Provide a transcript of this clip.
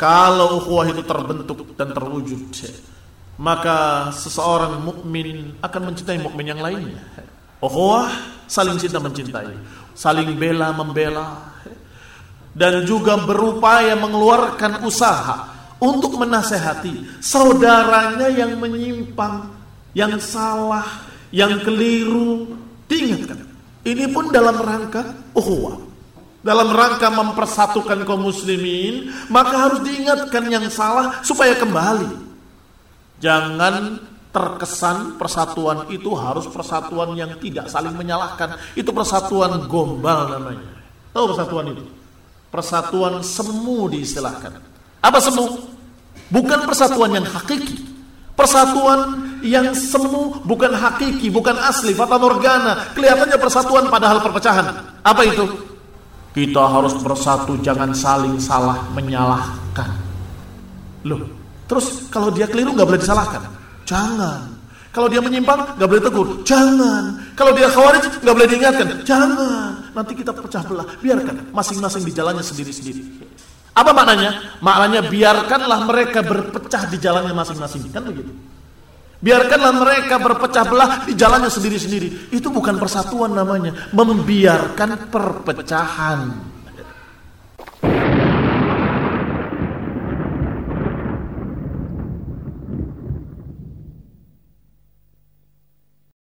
Kalau ukhuwah itu terbentuk dan terwujud, maka seseorang mukmin akan mencintai mukmin yang lainnya. Ukhuwah saling cinta mencintai, saling bela membela dan juga berupaya mengeluarkan usaha untuk menasehati saudaranya yang menyimpang, yang salah, yang keliru, diingatkan. Ini pun dalam rangka ukhuwah dalam rangka mempersatukan kaum muslimin, maka harus diingatkan yang salah supaya kembali. Jangan terkesan persatuan itu harus persatuan yang tidak saling menyalahkan. Itu persatuan gombal namanya. Tahu persatuan itu? Persatuan semu diistilahkan. Apa semu? Bukan persatuan yang hakiki. Persatuan yang semu bukan hakiki, bukan asli, fata morgana. Kelihatannya persatuan padahal perpecahan. Apa itu? Kita harus bersatu, jangan saling salah menyalahkan. Loh, terus kalau dia keliru nggak boleh disalahkan? Jangan. Kalau dia menyimpang nggak boleh tegur. Jangan. Kalau dia khawarij nggak boleh diingatkan. Jangan. Nanti kita pecah belah. Biarkan masing-masing di jalannya sendiri-sendiri. Apa maknanya? Maknanya biarkanlah mereka berpecah di jalannya masing-masing. Kan begitu. Biarkanlah mereka berpecah belah di jalannya sendiri-sendiri. Itu bukan persatuan namanya. Membiarkan perpecahan.